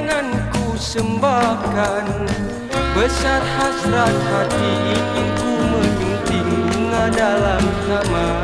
jangan ku sembahkan. Besar hasrat hati ingin ku menyenting bunga dalam taman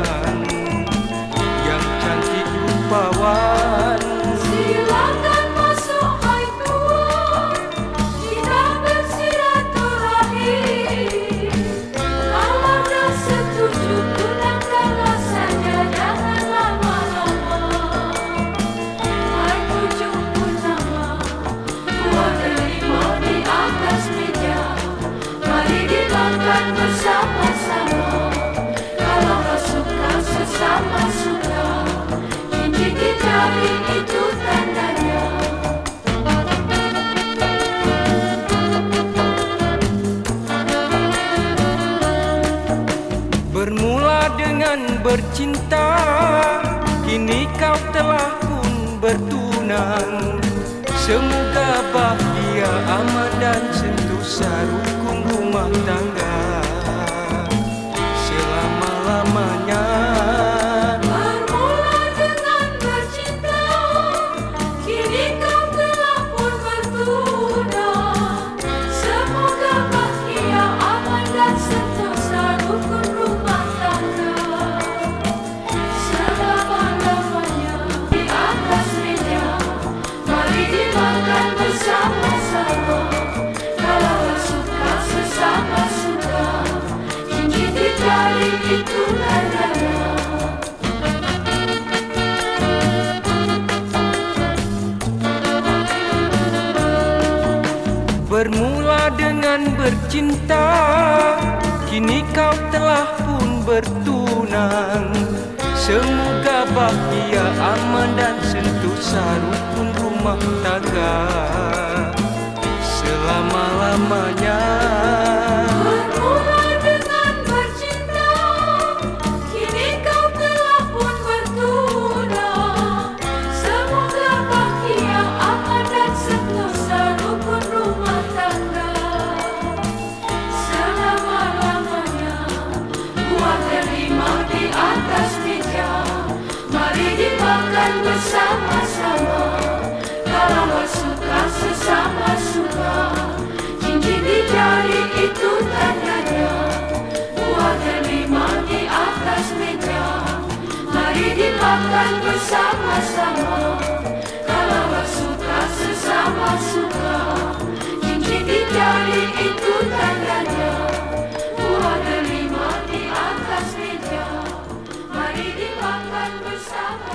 bercinta Kini kau telah pun bertunang Semoga bahagia aman dan sentosa rukun rumah tangga Bermula dengan bercinta Kini kau telah pun bertunang. Semoga bahagia aman dan sentosa rukun rumah tangga. Selama-lamanya Dimakan bersama-sama Kalau suka sesama suka. Cincin jari itu tandanya. Buah terima di atas meja. Mari dimakan bersama